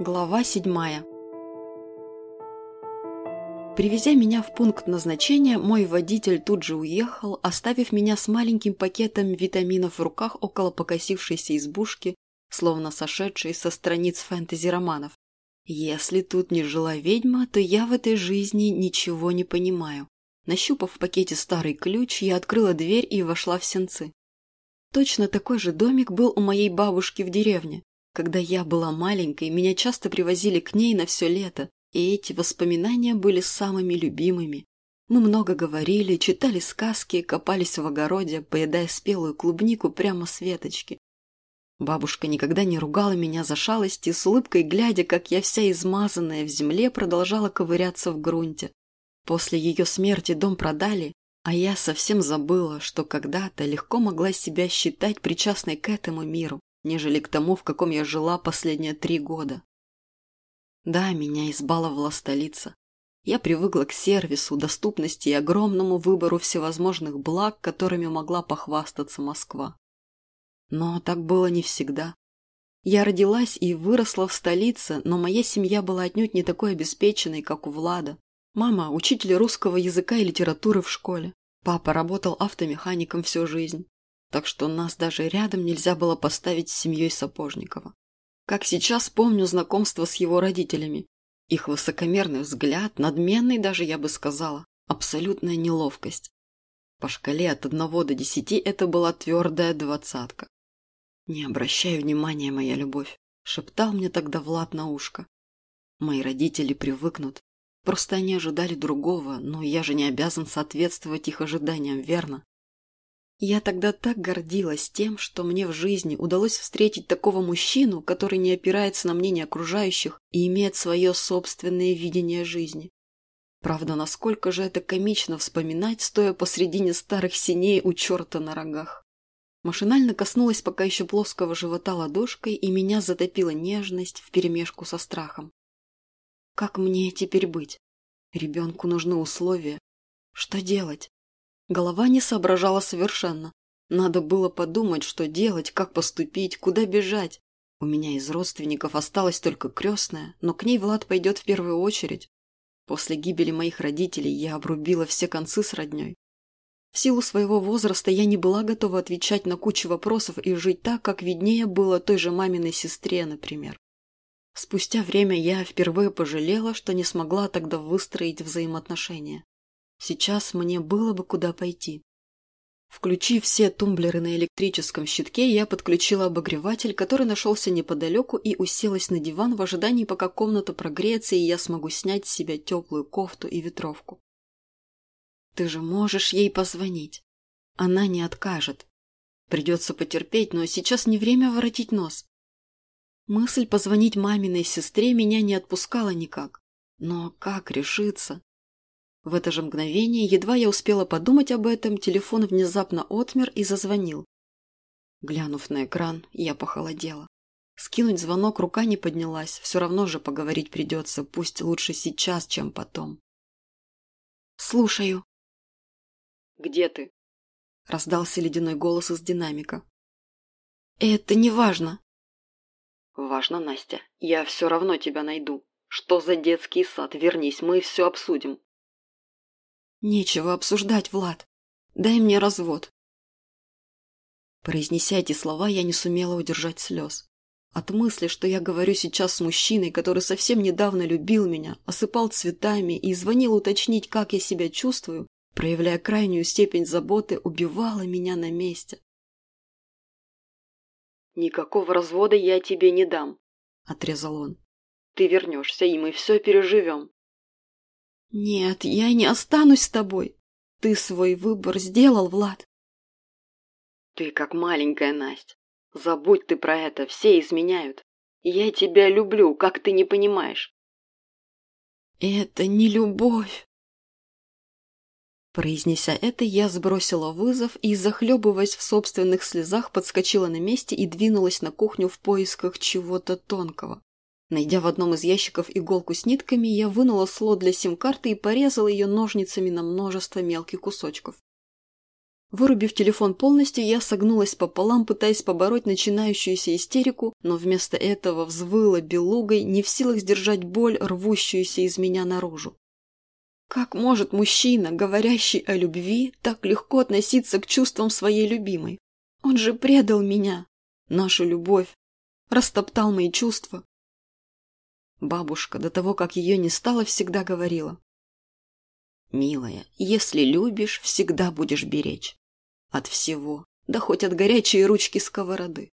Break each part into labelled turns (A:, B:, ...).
A: Глава седьмая Привезя меня в пункт назначения, мой водитель тут же уехал, оставив меня с маленьким пакетом витаминов в руках около покосившейся избушки, словно сошедшей со страниц фэнтези-романов. Если тут не жила ведьма, то я в этой жизни ничего не понимаю. Нащупав в пакете старый ключ, я открыла дверь и вошла в сенцы. Точно такой же домик был у моей бабушки в деревне. Когда я была маленькой, меня часто привозили к ней на все лето, и эти воспоминания были самыми любимыми. Мы много говорили, читали сказки, копались в огороде, поедая спелую клубнику прямо с веточки. Бабушка никогда не ругала меня за шалости, с улыбкой глядя, как я вся измазанная в земле продолжала ковыряться в грунте. После ее смерти дом продали, а я совсем забыла, что когда-то легко могла себя считать причастной к этому миру нежели к тому, в каком я жила последние три года. Да, меня избаловала столица. Я привыкла к сервису, доступности и огромному выбору всевозможных благ, которыми могла похвастаться Москва. Но так было не всегда. Я родилась и выросла в столице, но моя семья была отнюдь не такой обеспеченной, как у Влада. Мама – учитель русского языка и литературы в школе. Папа работал автомехаником всю жизнь так что нас даже рядом нельзя было поставить с семьей Сапожникова. Как сейчас помню знакомство с его родителями. Их высокомерный взгляд, надменный даже, я бы сказала, абсолютная неловкость. По шкале от одного до десяти это была твердая двадцатка. «Не обращай внимания, моя любовь», — шептал мне тогда Влад на ушко. «Мои родители привыкнут. Просто они ожидали другого, но я же не обязан соответствовать их ожиданиям, верно?» Я тогда так гордилась тем, что мне в жизни удалось встретить такого мужчину, который не опирается на мнение окружающих и имеет свое собственное видение жизни. Правда, насколько же это комично вспоминать, стоя посредине старых синей у черта на рогах. Машинально коснулась пока еще плоского живота ладошкой, и меня затопила нежность вперемешку со страхом. Как мне теперь быть? Ребенку нужны условия. Что делать? Голова не соображала совершенно. Надо было подумать, что делать, как поступить, куда бежать. У меня из родственников осталась только крестная, но к ней Влад пойдет в первую очередь. После гибели моих родителей я обрубила все концы с родней. В силу своего возраста я не была готова отвечать на кучу вопросов и жить так, как виднее было той же маминой сестре, например. Спустя время я впервые пожалела, что не смогла тогда выстроить взаимоотношения. Сейчас мне было бы куда пойти. Включив все тумблеры на электрическом щитке, я подключила обогреватель, который нашелся неподалеку, и уселась на диван в ожидании, пока комната прогреется, и я смогу снять с себя теплую кофту и ветровку. Ты же можешь ей позвонить. Она не откажет. Придется потерпеть, но сейчас не время воротить нос. Мысль позвонить маминой сестре меня не отпускала никак. Но как решиться? В это же мгновение, едва я успела подумать об этом, телефон внезапно отмер и зазвонил. Глянув на экран, я похолодела. Скинуть звонок рука не поднялась, все равно же поговорить придется, пусть лучше сейчас, чем потом. «Слушаю». «Где ты?» – раздался ледяной голос из динамика. «Это не важно». «Важно, Настя. Я все равно тебя найду. Что за детский сад? Вернись, мы все обсудим». «Нечего обсуждать, Влад. Дай мне развод». Произнеся эти слова, я не сумела удержать слез. От мысли, что я говорю сейчас с мужчиной, который совсем недавно любил меня, осыпал цветами и звонил уточнить, как я себя чувствую, проявляя крайнюю степень заботы, убивала меня на месте. «Никакого развода я тебе не дам», — отрезал он. «Ты вернешься, и мы все переживем. «Нет, я не останусь с тобой. Ты свой выбор сделал, Влад». «Ты как маленькая, Настя. Забудь ты про это, все изменяют. Я тебя люблю, как ты не понимаешь». «Это не любовь». Произнеся это, я сбросила вызов и, захлебываясь в собственных слезах, подскочила на месте и двинулась на кухню в поисках чего-то тонкого. Найдя в одном из ящиков иголку с нитками, я вынула слот для сим-карты и порезала ее ножницами на множество мелких кусочков. Вырубив телефон полностью, я согнулась пополам, пытаясь побороть начинающуюся истерику, но вместо этого взвыла белугой, не в силах сдержать боль, рвущуюся из меня наружу. Как может мужчина, говорящий о любви, так легко относиться к чувствам своей любимой? Он же предал меня, нашу любовь, растоптал мои чувства. Бабушка, до того, как ее не стало, всегда говорила. «Милая, если любишь, всегда будешь беречь. От всего, да хоть от горячей ручки сковороды.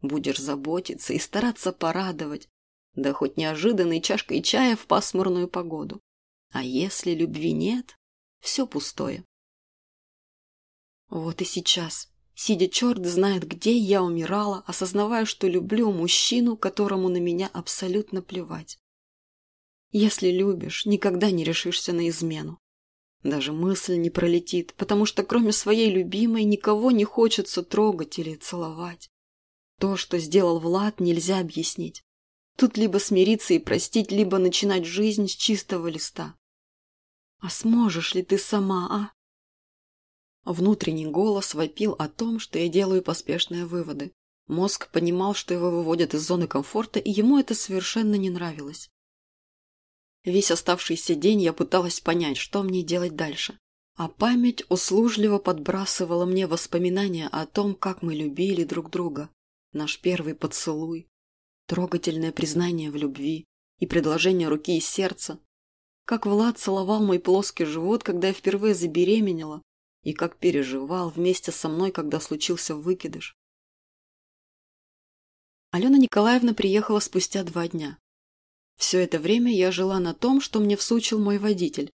A: Будешь заботиться и стараться порадовать, да хоть неожиданной чашкой чая в пасмурную погоду. А если любви нет, все пустое. Вот и сейчас, сидя черт знает где, я умирала, осознавая, что люблю мужчину, которому на меня абсолютно плевать. Если любишь, никогда не решишься на измену. Даже мысль не пролетит, потому что кроме своей любимой никого не хочется трогать или целовать. То, что сделал Влад, нельзя объяснить. Тут либо смириться и простить, либо начинать жизнь с чистого листа. А сможешь ли ты сама, а? Внутренний голос вопил о том, что я делаю поспешные выводы. Мозг понимал, что его выводят из зоны комфорта, и ему это совершенно не нравилось. Весь оставшийся день я пыталась понять, что мне делать дальше. А память услужливо подбрасывала мне воспоминания о том, как мы любили друг друга. Наш первый поцелуй, трогательное признание в любви и предложение руки и сердца. Как Влад целовал мой плоский живот, когда я впервые забеременела, и как переживал вместе со мной, когда случился выкидыш. Алена Николаевна приехала спустя два дня. Все это время я жила на том, что мне всучил мой водитель.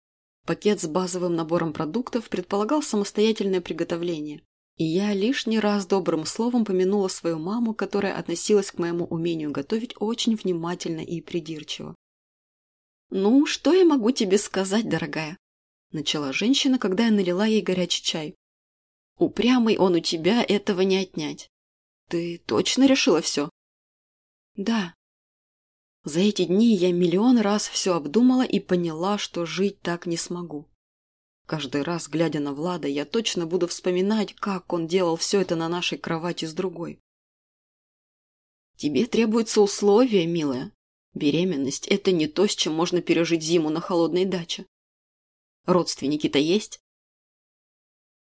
A: Пакет с базовым набором продуктов предполагал самостоятельное приготовление. И я лишний раз добрым словом помянула свою маму, которая относилась к моему умению готовить очень внимательно и придирчиво. «Ну, что я могу тебе сказать, дорогая?» Начала женщина, когда я налила ей горячий чай. «Упрямый он у тебя, этого не отнять. Ты точно решила все?» «Да», за эти дни я миллион раз все обдумала и поняла, что жить так не смогу. Каждый раз, глядя на Влада, я точно буду вспоминать, как он делал все это на нашей кровати с другой. Тебе требуются условия, милая. Беременность – это не то, с чем можно пережить зиму на холодной даче. Родственники-то есть?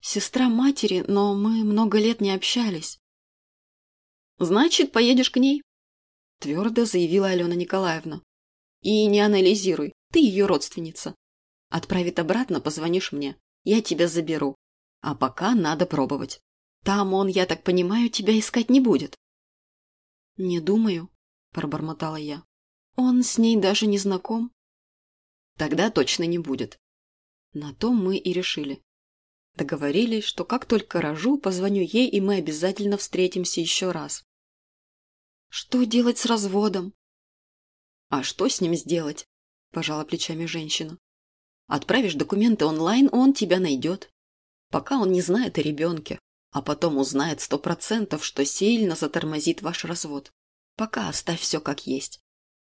A: Сестра матери, но мы много лет не общались. Значит, поедешь к ней? твердо заявила Алена Николаевна. И не анализируй, ты ее родственница. Отправит обратно, позвонишь мне. Я тебя заберу. А пока надо пробовать. Там он, я так понимаю, тебя искать не будет. Не думаю, пробормотала я. Он с ней даже не знаком. Тогда точно не будет. На то мы и решили. Договорились, что как только рожу, позвоню ей, и мы обязательно встретимся еще раз. Что делать с разводом? А что с ним сделать? Пожала плечами женщина. Отправишь документы онлайн, он тебя найдет. Пока он не знает о ребенке, а потом узнает сто процентов, что сильно затормозит ваш развод. Пока оставь все как есть.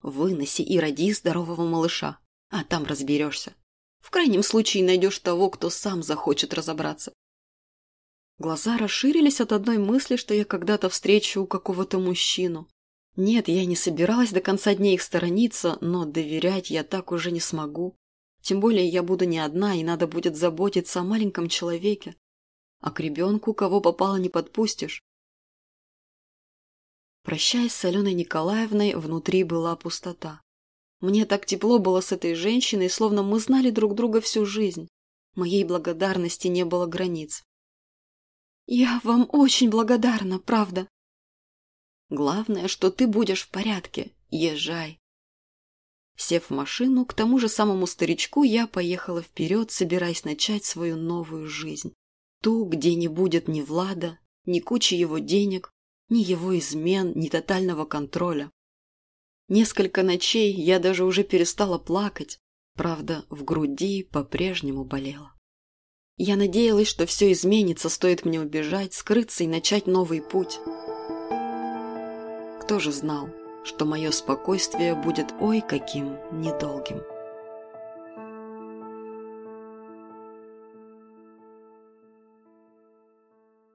A: Выноси и роди здорового малыша, а там разберешься. В крайнем случае найдешь того, кто сам захочет разобраться. Глаза расширились от одной мысли, что я когда-то встречу какого-то мужчину. Нет, я не собиралась до конца дней их сторониться, но доверять я так уже не смогу. Тем более я буду не одна, и надо будет заботиться о маленьком человеке. А к ребенку кого попало не подпустишь. Прощаясь с Аленой Николаевной, внутри была пустота. Мне так тепло было с этой женщиной, словно мы знали друг друга всю жизнь. Моей благодарности не было границ. «Я вам очень благодарна, правда». «Главное, что ты будешь в порядке. Езжай». Сев в машину, к тому же самому старичку я поехала вперед, собираясь начать свою новую жизнь. Ту, где не будет ни Влада, ни кучи его денег, ни его измен, ни тотального контроля. Несколько ночей я даже уже перестала плакать, правда, в груди по-прежнему болело. Я надеялась, что все изменится, стоит мне убежать, скрыться и начать новый путь. Кто же знал, что мое спокойствие будет ой каким недолгим.